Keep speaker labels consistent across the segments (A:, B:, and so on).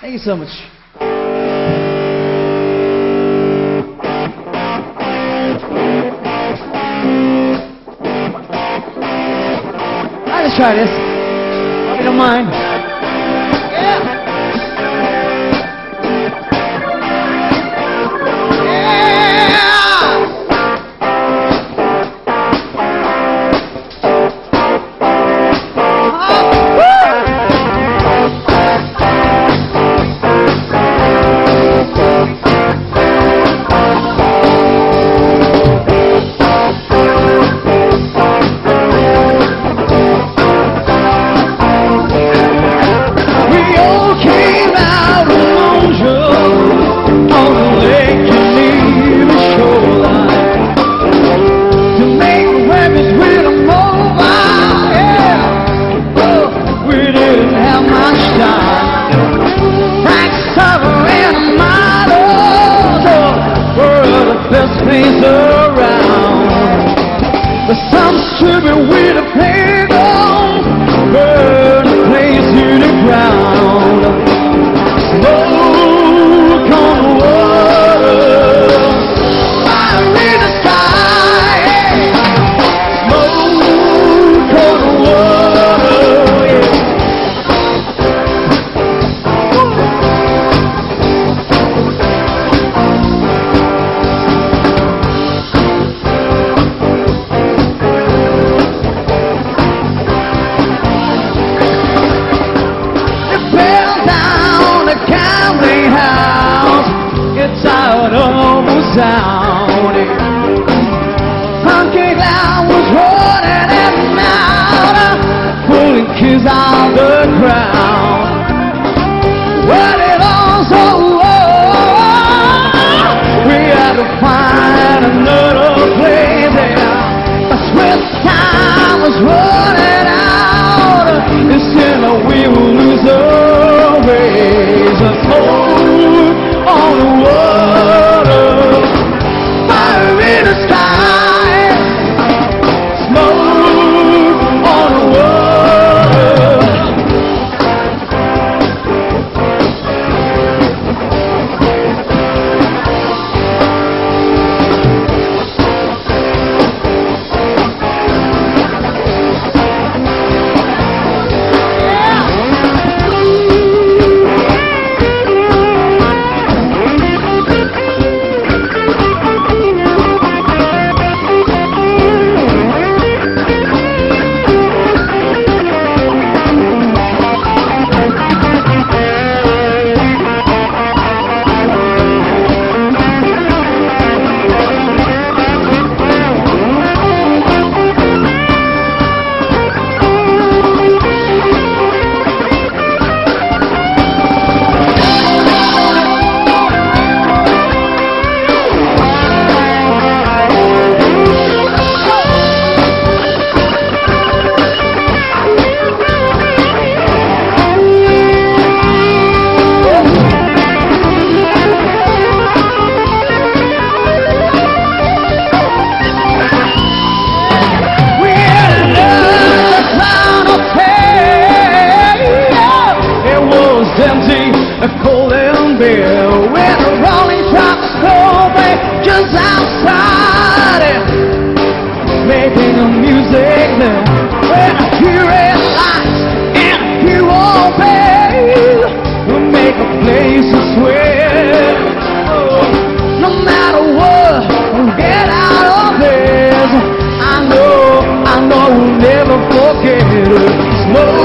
A: Thank you so much. I just try this. Hope you don't mind. face is on the ground. quero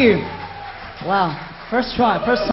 A: Thank you. Wow. First try. First